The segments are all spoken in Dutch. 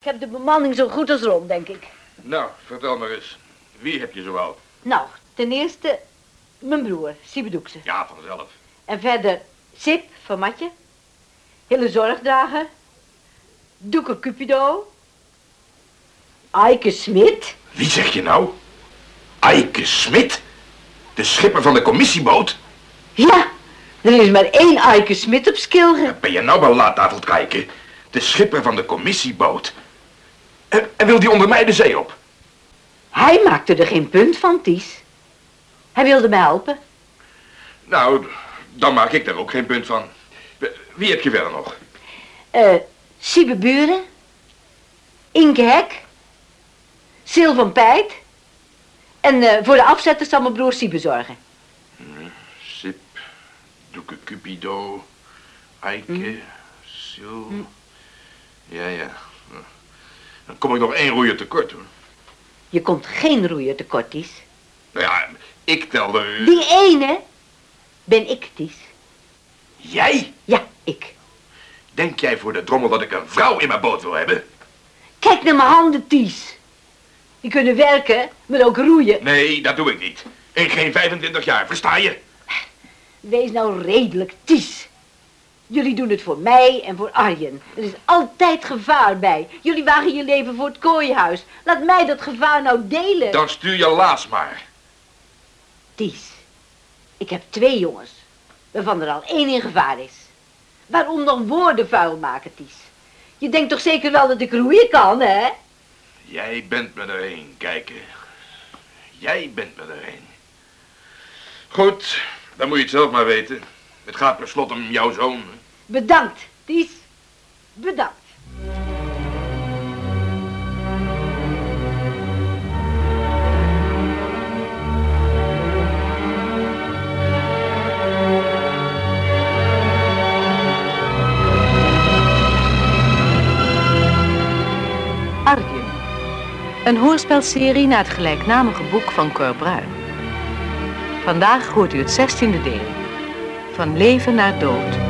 Ik heb de bemanning zo goed als rond, denk ik. Nou, vertel maar eens. Wie heb je zoal? Nou, ten eerste mijn broer, Sibedoekse. Ja, vanzelf. En verder Sip van Matje. Hele zorgdrager. Doeke Cupido. Eike Smit. Wie zeg je nou? Eike Smit? De schipper van de commissieboot? Ja, er is maar één Eike Smit op Skilge. Ben je nou wel laat kijken? De schipper van de commissieboot. En, en wil die onder mij de zee op? Hij maakte er geen punt van, Ties. Hij wilde me helpen. Nou, dan maak ik daar ook geen punt van. Wie heb je verder nog? Eh, Siebe Buren. Inke Hek. Sil van Pijt. En eh, voor de afzetters zal mijn broer Siebe zorgen. Sip, Doeke Cupido, Eike. Sil. Hm. Ja, ja. Dan kom ik nog één roeier tekort, hoor. Je komt geen roeier tekort, Ties. Nou ja, ik telde... Die ene ben ik, Ties. Jij? Ja, ik. Denk jij voor de drommel dat ik een vrouw in mijn boot wil hebben? Kijk naar mijn handen, Ties. Die kunnen werken, maar ook roeien. Nee, dat doe ik niet. In geen 25 jaar, versta je? Wees nou redelijk, Ties. Jullie doen het voor mij en voor Arjen. Er is altijd gevaar bij. Jullie wagen je leven voor het kooihuis. Laat mij dat gevaar nou delen. Dan stuur je Laas maar. Ties, ik heb twee jongens, waarvan er al één in gevaar is. Waarom dan woorden vuil maken, Ties? Je denkt toch zeker wel dat ik roeien kan, hè? Jij bent me er een, kijken. Jij bent me er een. Goed, dan moet je het zelf maar weten. Het gaat per slot om jouw zoon. Bedankt, Ties. Bedankt. Arjen. Een hoorspelserie naar het gelijknamige boek van Cor Bruin. Vandaag hoort u het zestiende deel. Van leven naar dood.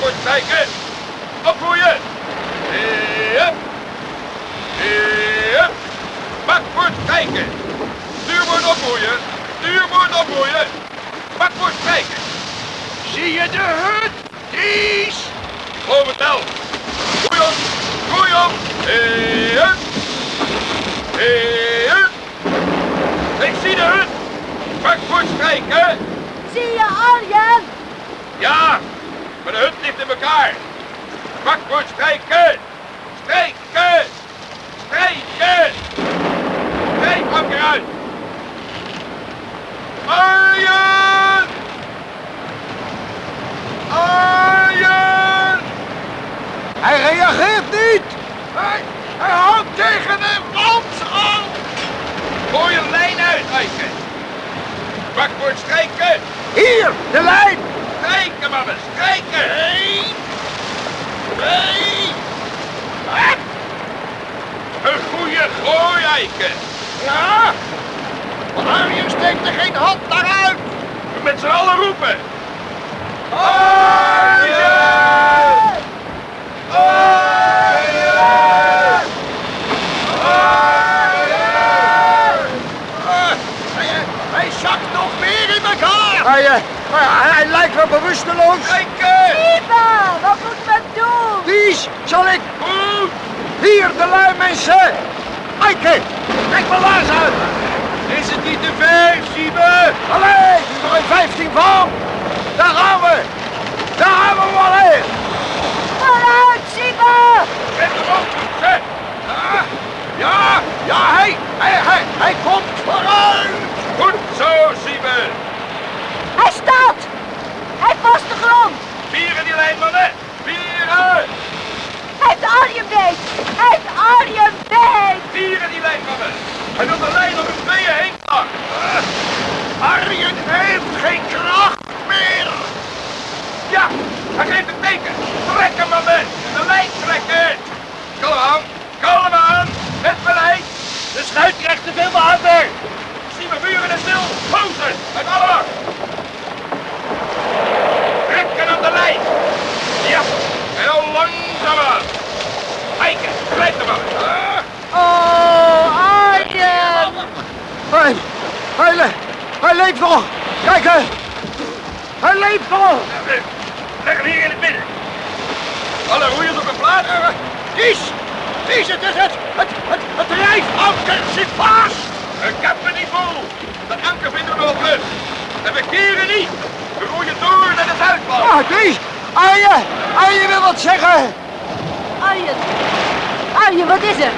Bakboord strijken. Afboeien. Yep. Yep. Bakboord strijken. Stuurboord opboeien. Stuurboord opboeien. Bakboord strijken. Zie je de hut? Ties! Ik geloof het wel. Goeie op. Goeie op. Ik zie de hut. Bakboord strijken. Zie je Arjen? Ja, de hut ligt in elkaar. Bakboord strijken. Strijken. Strijken. Strijkbank eruit. Arjen! Arjen! Hij reageert niet! Hij, hij houdt tegen de wand aan! Gooi een lijn uit, Eike. Bakboord strijken. Hier, de lijn! Strijken, mannen, strijken! Nee! Nee! Wat? Een goede gooi, Eike. Ja! Arjen steekt er geen hand naar uit! Met z'n allen roepen. Arjen! Arjen! Hij, hij zakt nog meer in elkaar! Hij, eh, hij, lijkt wel bewusteloos. Strijken! Iva, wat moet men doen? Ties, zal ik... Hier, de lui mensen! Eike, trek mijn laars uit! Is het niet te ver, Siebe? Allee, nog een 15 van! Arjen, weg! Dieren die lijn van me. Hij wil de lijn op hun tweeën heen plakken. Arjen heeft geen kracht meer. Ja, hij geeft het teken. Trek hem maar met. De lijn trekken. Kom aan, kalm aan. Met beleid. De schuit krijgt te veel water. Zie mijn buren en stil. Poten. Met alle hij, le- hij leeft nog. Kijk, hè. hij leeft nog. Leg hem hier in het midden. Alle roeiers op een plaats. Kies, kies, het is het. Het, het, het drijfanker zit vast. Een kappen niet vol. Dat anker vinden we nog terug. En we keren niet. We roeien door naar de Zuidwal. Ah, Kies, Arjen, Arjen wil wat zeggen. Arjen! Arjen, wat is er?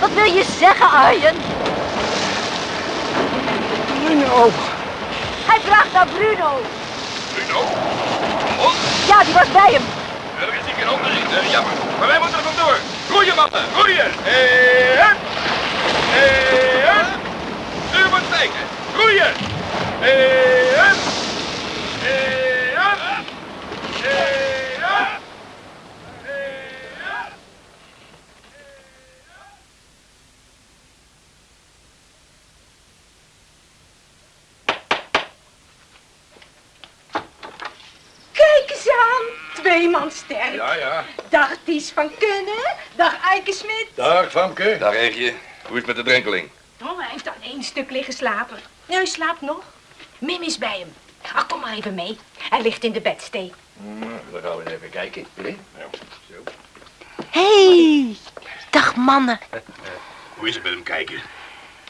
Wat wil je zeggen, Arjen? Bruno, Hij vraagt naar Bruno. Bruno. Hond. Ja, die was bij hem. Er is hier een gezien. Eh, jammer. Maar wij moeten er vandoor. Roeien, mannen. Roeien. Hup. Eh, hup. Stuur moet steken. Roeien. Eh, hup. Eh, hup. Eh, hup. Eh, hup. Kijk eens aan, twee man sterk. Ja, ja. Dag Ties van Kunnen, dag Eike Smit. Dag, Famke. Dag, Eegje. Hoe is het met de drenkeling? Oh, hij heeft aan één stuk liggen slapen. Nee, hij slaapt nog. Mim is bij hem. Ach, kom maar even mee. Hij ligt in de bedstee. dan gaan we eens even kijken. Ja, zo. Hey, dag mannen. Hoe is het met hem kijken?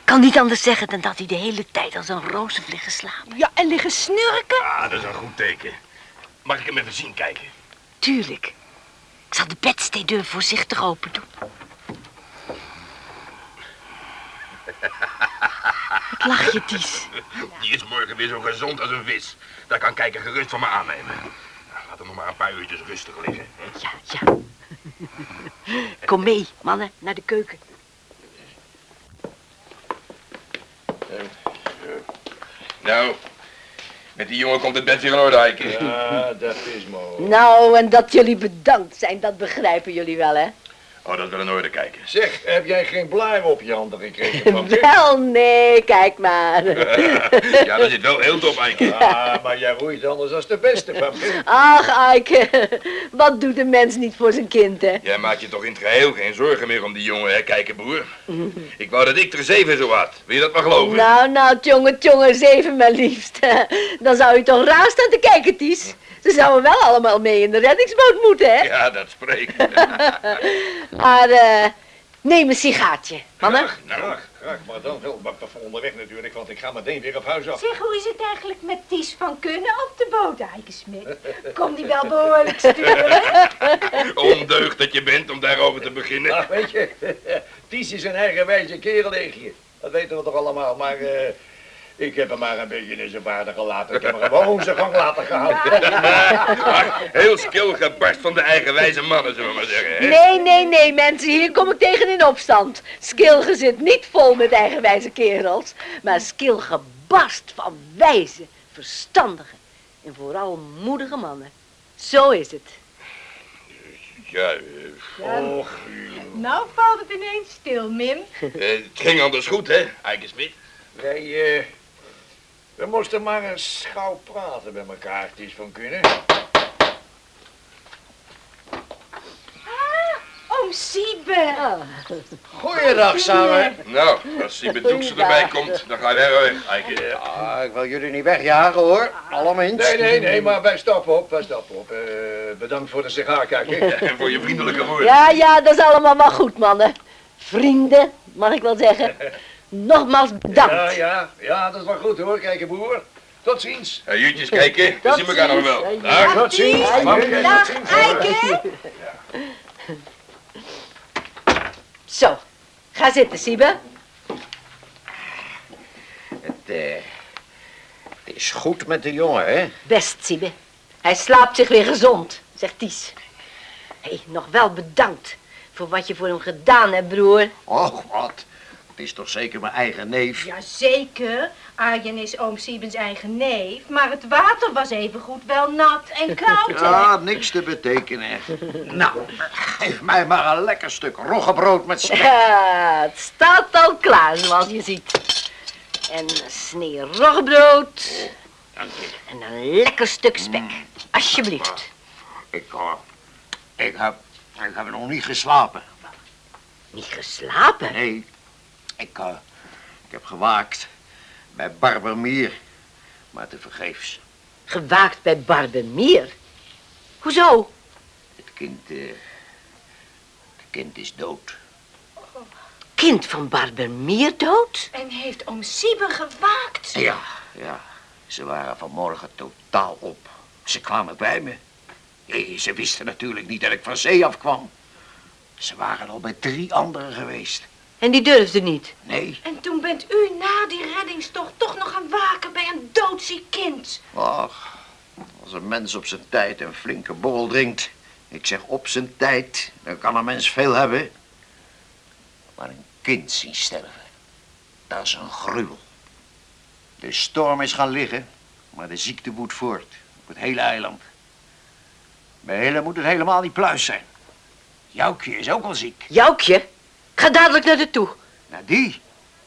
Kan niet anders zeggen dan dat hij de hele tijd als een roos heeft liggen slapen. Ja, en liggen snurken. Ah, dat is een goed teken. Mag ik hem even zien kijken? Tuurlijk. Ik zal de bedsteedeur voorzichtig open doen. Wat lach je, Ties? Die is morgen weer zo gezond als een vis. Daar kan kijken gerust van me aannemen. Laat hem nog maar een paar uurtjes rustig liggen. hè. Ja, ja. Kom mee, mannen, naar de keuken. Nou, met die jongen komt het bed weer in orde, Eike. Ja, dat is mooi. Nou, en dat jullie bedankt zijn, dat begrijpen jullie wel, hè? Oh, dat wil in orde kijken. Zeg, heb jij geen blaar op je handen gekregen, Famke? Wel, nee, kijk maar. ja, dat zit wel heel top, Eike. Ah, maar jij roeit anders als de beste, Famke. Ach, Eike, wat doet een mens niet voor zijn kind, hè? Jij maakt je toch in het geheel geen zorgen meer om die jongen, hè, kijken, broer? Ik wou dat ik er zeven zo had. Wil je dat maar geloven? Nou, nou, tjonge, tjonge, zeven maar liefst. Dan zou je toch raar staan te kijken, Ties. Ze zouden wel allemaal mee in de reddingsboot moeten, hè? Ja, dat spreekt. Maar, eh, neem een sigaartje, mannen. Graag, nou, Graag, graag, maar dan wel maar voor onderweg natuurlijk, want ik ga meteen weer op huis af. Zeg, hoe is het eigenlijk met Ties van Kunnen op de boot, Eike Smit? Komt die wel behoorlijk sturen? ondeugd dat je bent om daarover te beginnen. Nou, weet je, Ties is een eigenwijze kerel. Dat weten we toch allemaal, maar eh, ik heb hem maar een beetje in zijn waarde gelaten. Ik heb hem gewoon zijn gang laten gaan. Ach, heel skil gebarst van de eigenwijze mannen, zullen we maar zeggen. Hè? Nee, nee, nee, mensen, hier kom ik tegen in opstand. Skilge zit niet vol met eigenwijze kerels, maar Skilge barst van wijze, verstandige en vooral moedige mannen. Zo is het. Ja, Och, Nou valt het ineens stil, Mim. eh, het ging anders goed, hè, Eike Smit? wij, eh, we moesten maar eens gauw praten met elkaar, Ties van Kunnen. Oom Siebe. Ah, Goeiedag samen. Nou, als die bedoekse erbij komt, dan ga jij weg. Ah, ik wil jullie niet wegjagen hoor. Allemaal eens. Nee, nee, nee, maar wij stappen op, wij stappen op. Eh, bedankt voor de sigaar, kijk. En voor je vriendelijke woorden. ja, ja, dat is allemaal wel goed, mannen. Vrienden, mag ik wel zeggen. Nogmaals bedankt. Ja, ja, ja, dat is wel goed hoor, kijk broer. Tot ziens. Uh, Jutjes kijken, we zien elkaar nog wel. Ja, Dag. Tot ziens. Ja, Dag, ziens. Eike. Zo, ga zitten, Siebe. Het, eh, het is goed met de jongen, hè? Best, Siebe. Hij slaapt zich weer gezond, zegt Ties. Hé, hey, nog wel bedankt voor wat je voor hem gedaan hebt, broer. Och, wat. Het is toch zeker mijn eigen neef? Jazeker, Arjen is oom Siebens eigen neef, maar het water was evengoed wel nat en koud, hè? Ja, niks te betekenen. nou, geef mij maar een lekker stuk roggebrood met spek. Ja, het staat al klaar, zoals je ziet. En een snee roggebrood. En een lekker stuk spek. Alsjeblieft. Ik, eh, ik, heb, ik heb nog niet geslapen. Niet geslapen? Nee, ik, eh, ik heb gewaakt bij Barbermeer, maar te vergeefs. Gewaakt bij Barbenmeer. Hoezo? Het kind, eh, het kind is dood. Kind van Barbenmeer dood? En heeft oom Siebe gewaakt? Ja, ja. Ze waren vanmorgen totaal op. Ze kwamen bij me. Eh, Ze wisten natuurlijk niet dat ik van zee afkwam. Ze waren al bij drie anderen geweest. En die durfde niet. Nee, En toen bent u na die reddingstocht toch nog gaan waken bij een doodziek kind. ach, als een mens op zijn tijd een flinke borrel drinkt. Ik zeg op zijn tijd, dan kan een mens veel hebben. Maar een kind zien sterven, dat is een gruwel. De storm is gaan liggen, maar de ziekte woedt voort. Op het hele eiland. Bij Hille moet het helemaal niet pluis zijn. Joukje is ook al ziek. Joukje, ga dadelijk naar de toe. Nou, die,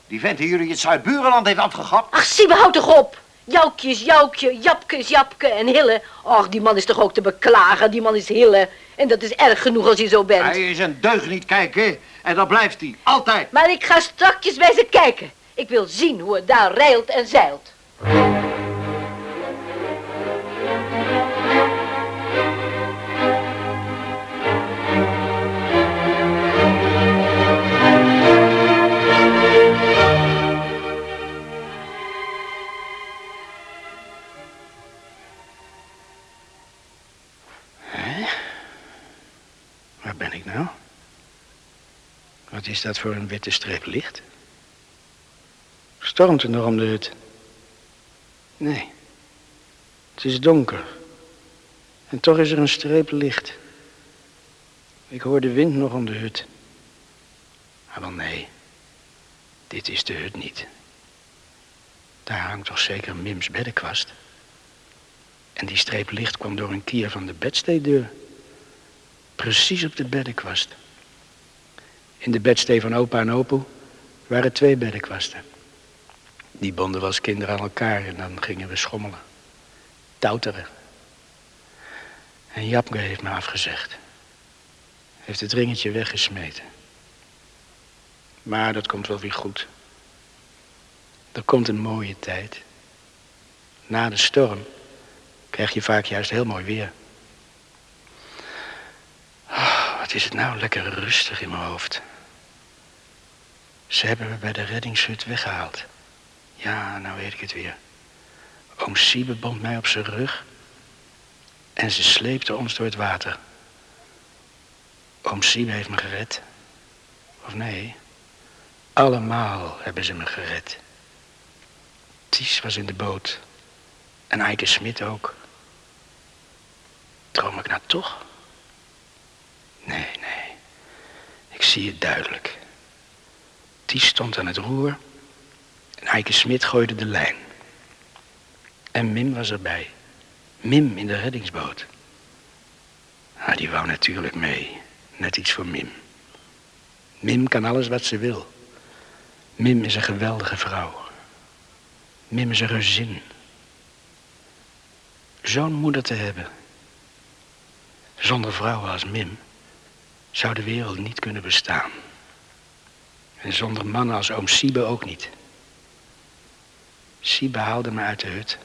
die vent die jullie het Zuid-Burenland heeft afgegapt. Ach, Siebe, houd toch op. Joukje is Joukje, Japke is Japke en Hille. Och, die man is toch ook te beklagen. Die man is Hille. En dat is erg genoeg als je zo bent. Hij is een deugd niet kijken en dat blijft hij, altijd. Maar ik ga strakjes bij ze kijken. Ik wil zien hoe het daar rijlt en zeilt. Is dat voor een witte streep licht? Stormt het nog om de hut? Nee. Het is donker. En toch is er een streep licht. Ik hoor de wind nog om de hut. Maar wel nee. Dit is de hut niet. Daar hangt toch zeker Mims beddenkwast. En die streep licht kwam door een kier van de bedsteeddeur. Precies op de beddenkwast. In de bedstee van opa en opoe waren twee beddenkwasten. Die bonden we als kinderen aan elkaar en dan gingen we schommelen. Touteren. En Japke heeft me afgezegd. Heeft het ringetje weggesmeten. Maar dat komt wel weer goed. Er komt een mooie tijd. Na de storm krijg je vaak juist heel mooi weer. Ah, wat is het nou lekker rustig in mijn hoofd. Ze hebben me bij de reddingshut weggehaald. Ja, nou weet ik het weer. Oom Siebe bond mij op zijn rug. En ze sleepte ons door het water. Oom Siebe heeft me gered. Of nee, allemaal hebben ze me gered. Ties was in de boot. En Eike Smit ook. Droom ik nou toch? Nee, nee. Ik zie het duidelijk. Ties stond aan het roer. En Eike Smit gooide de lijn. En Mim was erbij. Mim in de reddingsboot. Ah, die wou natuurlijk mee. Net iets voor Mim. Mim kan alles wat ze wil. Mim is een geweldige vrouw. Mim is een gezin. Zo'n moeder te hebben. Zonder vrouwen als Mim zou de wereld niet kunnen bestaan. En zonder mannen als oom Siebe ook niet. Siebe haalde me uit de hut.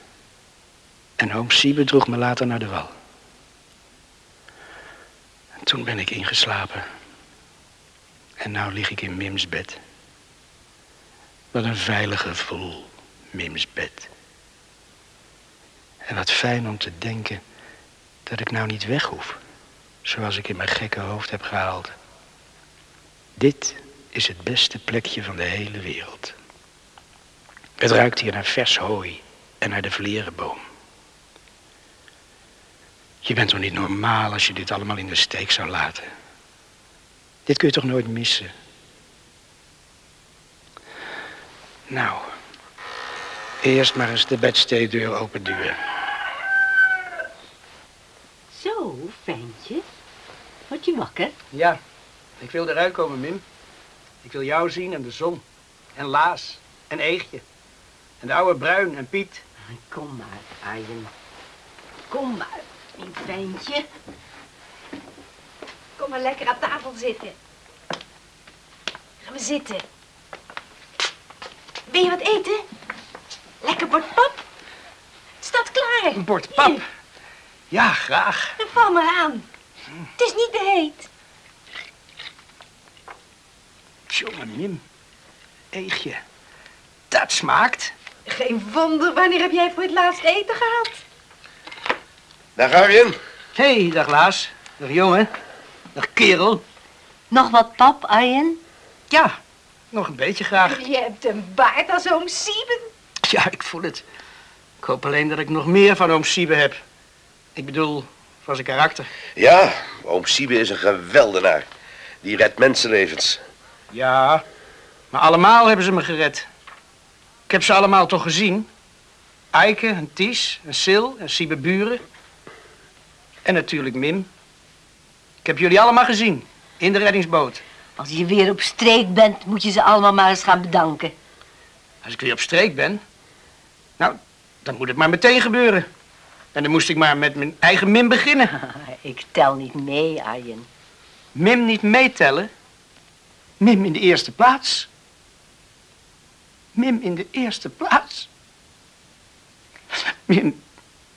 En oom Siebe droeg me later naar de wal. En toen ben ik ingeslapen. En nou lig ik in Mims bed. Wat een veilig gevoel, Mims bed. En wat fijn om te denken dat ik nou niet weg hoef. Zoals ik in mijn gekke hoofd heb gehaald. Dit is het beste plekje van de hele wereld. Het ruikt hier naar vers hooi en naar de vlerenboom. Je bent toch niet normaal als je dit allemaal in de steek zou laten. Dit kun je toch nooit missen. Nou, eerst maar eens de bedsteedeur openduwen. Zo, ventje. Word je wakker? Ja, ik wil eruit komen, Mim. Ik wil jou zien en de zon. En Laas. En Eegje. En de oude Bruin en Piet. Kom maar, Arjen. Kom maar, mijn ventje. Kom maar lekker aan tafel zitten. Gaan we zitten. Wil je wat eten? Lekker bord pap? Het staat klaar. Een bord pap. Hier, Ja, graag. dan val maar aan. Het is niet te heet. Jongen, Mim. Eegje. Dat smaakt. Geen wonder, wanneer heb jij voor het laatst eten gehad? Dag Arjen. Hé, hey, dag Laas. Dag jongen. Dag kerel. Nog wat pap, Arjen? Ja, nog een beetje graag. Je hebt een baard als oom Sieben. Ja, ik voel het. Ik hoop alleen dat ik nog meer van oom Siebe heb. Ik bedoel, van zijn karakter. Ja, oom Siebe is een geweldenaar. Die redt mensenlevens. Ja, maar allemaal hebben ze me gered. Ik heb ze allemaal toch gezien? Eike, en Ties, en Sil, en Siebe Buren. En natuurlijk Mim. Ik heb jullie allemaal gezien, in de reddingsboot. Als je weer op streek bent, moet je ze allemaal maar eens gaan bedanken. Als ik weer op streek ben, nou, dan moet het maar meteen gebeuren. En dan moest ik maar met mijn eigen Mim beginnen. Ik tel niet mee, Arjen. Mim niet meetellen. Mim in de eerste plaats. Mim in de eerste plaats. Mim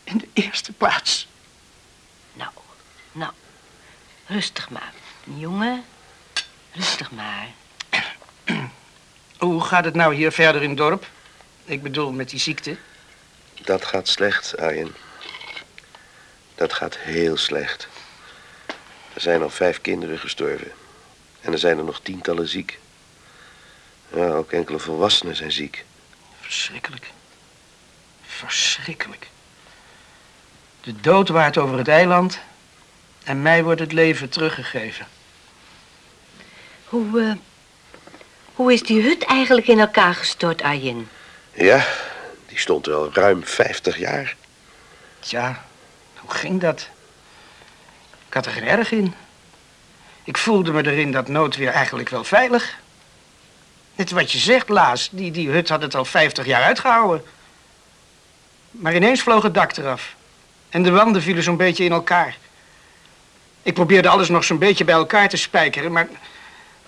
in de eerste plaats. Nou, nou, rustig maar. Jongen, rustig maar. Hoe gaat het nou hier verder in het dorp? Ik bedoel, met die ziekte. Dat gaat slecht, Arjen. Dat gaat heel slecht. Er zijn al vijf kinderen gestorven. En er zijn er nog tientallen ziek. Ja, ook enkele volwassenen zijn ziek. Verschrikkelijk. Verschrikkelijk. De dood waart over het eiland en mij wordt het leven teruggegeven. Hoe, eh, hoe is die hut eigenlijk in elkaar gestort, Arjen? Ja, die stond er al ruim 50 jaar. Tja, hoe ging dat? Ik had er geen erg in. Ik voelde me erin dat noodweer eigenlijk wel veilig. Net wat je zegt, Laas, die, die hut had het al 50 jaar uitgehouden. Maar ineens vloog het dak eraf. En de wanden vielen zo'n beetje in elkaar. Ik probeerde alles nog zo'n beetje bij elkaar te spijkeren, maar,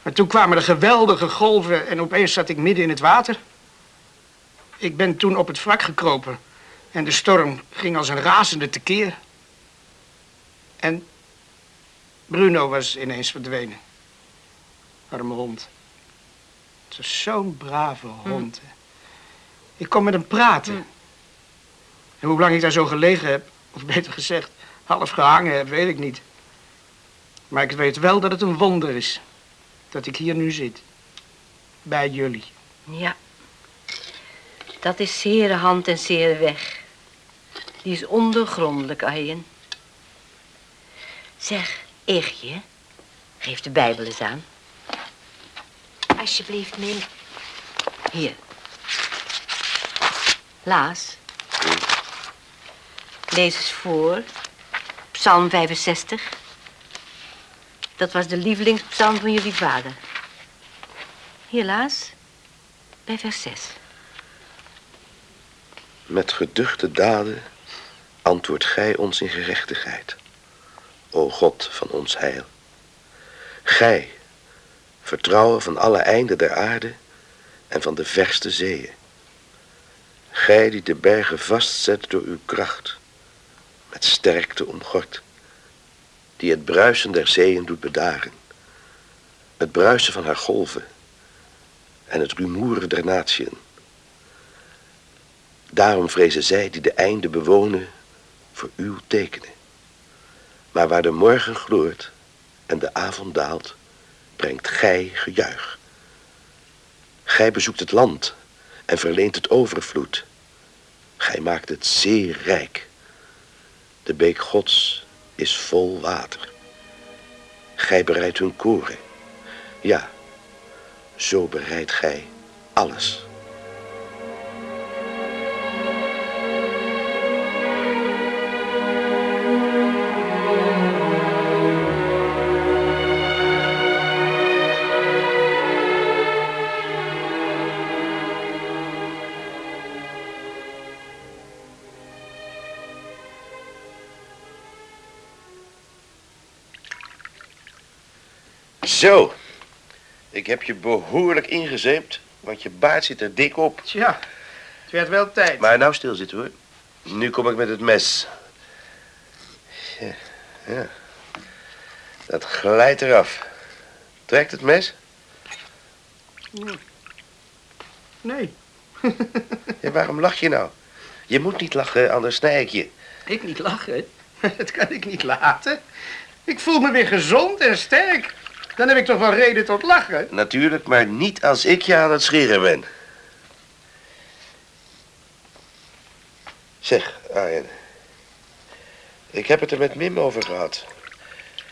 maar toen kwamen er geweldige golven en opeens zat ik midden in het water. Ik ben toen op het wrak gekropen en de storm ging als een razende tekeer. En Bruno was ineens verdwenen. Arme hond. Het was zo'n brave hond. hè. Ik kon met hem praten. En hoe lang ik daar zo gelegen heb, of beter gezegd, half gehangen heb, weet ik niet. Maar ik weet wel dat het een wonder is dat ik hier nu zit. Bij jullie. Ja, dat is zere hand en zere weg. Die is ondergrondelijk, Arjen. Zeg, Eegje, geef de Bijbel eens aan. Alsjeblieft, Mim. Hier. Laas. Lees eens voor. Psalm 65. Dat was de lievelingspsalm van jullie vader. Hier, Laas. Bij vers 6. Met geduchte daden antwoordt gij ons in gerechtigheid. O God van ons heil. Gij, vertrouwen van alle einden der aarde en van de verste zeeën. Gij die de bergen vastzet door uw kracht, met sterkte omgord, die het bruisen der zeeën doet bedaren, het bruisen van haar golven en het rumoeren der natieën. Daarom vrezen zij die de einde bewonen voor uw tekenen. Maar waar de morgen gloort en de avond daalt, brengt gij gejuich. Gij bezoekt het land en verleent het overvloed. Gij maakt het zeer rijk. De beek Gods is vol water. Gij bereidt hun koren. Ja, zo bereidt gij alles. Zo. Ik heb je behoorlijk ingezeept, want je baard zit er dik op. Tja, het werd wel tijd. Maar nou stilzitten hoor. Nu kom ik met het mes. Ja, ja. Dat glijdt eraf. Trekt het mes? Nee, Ja, waarom lach je nou? Je moet niet lachen, anders snij ik je. ik niet lachen. Dat kan ik niet laten. Ik voel me weer gezond en sterk. Dan heb ik toch wel reden tot lachen. Natuurlijk, maar niet als ik je aan het scheren ben. Zeg, Arjen. Ik heb het er met Mim over gehad.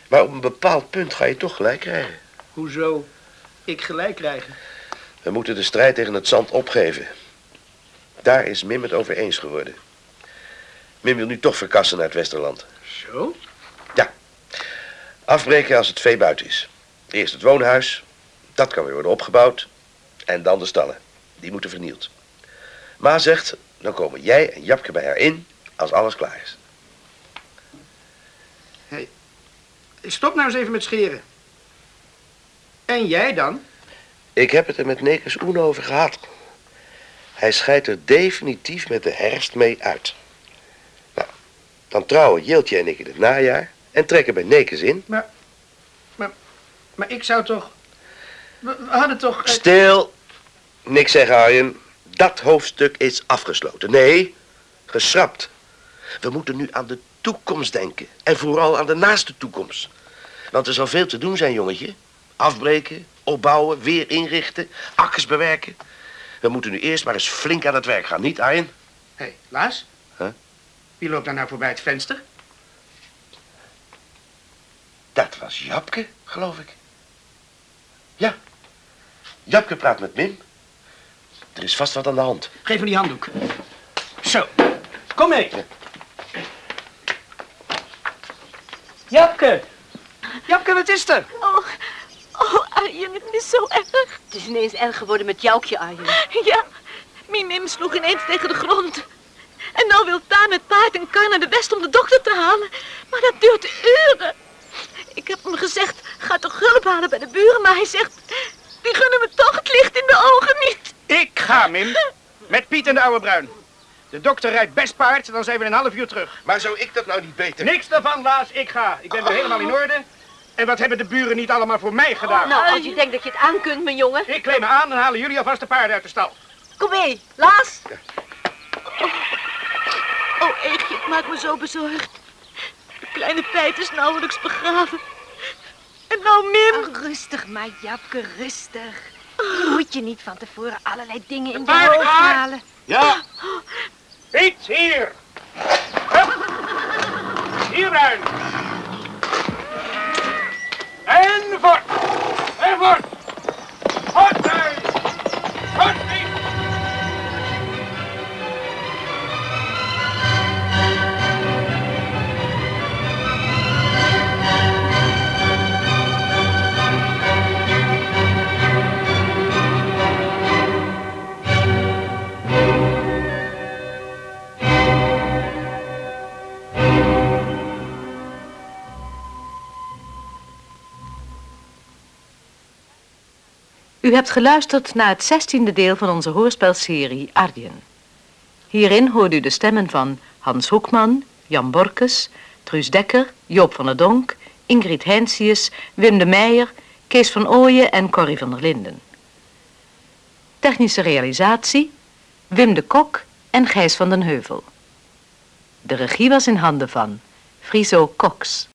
Maar op een bepaald punt ga je toch gelijk krijgen. Hoezo? Ik gelijk krijgen. We moeten de strijd tegen het zand opgeven. Daar is Mim het over eens geworden. Mim wil nu toch verkassen naar het Westerland. Zo? Afbreken als het vee buiten is. Eerst het woonhuis, dat kan weer worden opgebouwd. En dan de stallen, die moeten vernield. Ma zegt, dan komen jij en Japke bij haar in als alles klaar is. Stop nou eens even met scheren. En jij dan? Ik heb het er met Nekers Oen over gehad. Hij scheidt er definitief met de herfst mee uit. Nou, dan trouwen Jiltje en ik in het najaar en trekken bij Nekers in. Maar ik zou toch... We, we hadden toch... eh, Stil. Niks zeggen, Arjen. Dat hoofdstuk is afgesloten. Nee, geschrapt. We moeten nu aan de toekomst denken. En vooral aan de naaste toekomst. Want er zal veel te doen zijn, jongetje. Afbreken, opbouwen, weer inrichten, akkers bewerken. We moeten nu eerst maar eens flink aan het werk gaan, niet, Arjen? Hé, hey, Laas? Huh? Wie loopt daar nou voorbij het venster? Dat was Japke, geloof ik. Ja. Japke praat met Mim. Er is vast wat aan de hand. Geef me die handdoek. Zo. Kom mee. Japke. Japke, wat is er? Oh, oh, Arjen, het is zo erg. Het is ineens erg geworden met joukje, Arjen. Ja, mijn Mim sloeg ineens tegen de grond. En nou wil Taan met paard en kar naar de west om de dokter te halen. Maar dat duurt uren. Ik heb hem gezegd, ga toch hulp halen bij de buren. Maar hij zegt, die gunnen me toch het licht in de ogen niet. Ik ga, Mim. Met Piet en de oude bruin. De dokter rijdt best paard, dan zijn we in een half uur terug. Maar zou ik dat nou niet beter... Niks daarvan, Laas. Ik ga. Ik ben weer helemaal in orde. En wat hebben de buren niet allemaal voor mij gedaan? Nou, als je denkt dat je het aan kunt, mijn jongen. Ik kleed me aan en halen jullie alvast de paarden uit de stal. Kom mee, Laas. Oh, Eegje, het maakt me zo bezorgd. De kleine Pijt is nauwelijks begraven. En nou Mim. Oh, rustig maar, Japke, rustig. Je moet je niet van tevoren allerlei dingen in de paard hoofd halen. Ja. Piet, hier. Hup. Hier, Bruin. En voort. En voort. Voort. Voort, U hebt geluisterd naar het zestiende deel van onze hoorspelserie Arjen. Hierin hoorde u de stemmen van Hans Hoekman, Jan Borkes, Truus Dekker, Joop van der Donk, Ingrid Heinsius, Wim de Meijer, Kees van Ooyen en Corrie van der Linden. Technische realisatie Wim de Kok en Gijs van den Heuvel. De regie was in handen van Friso Cox.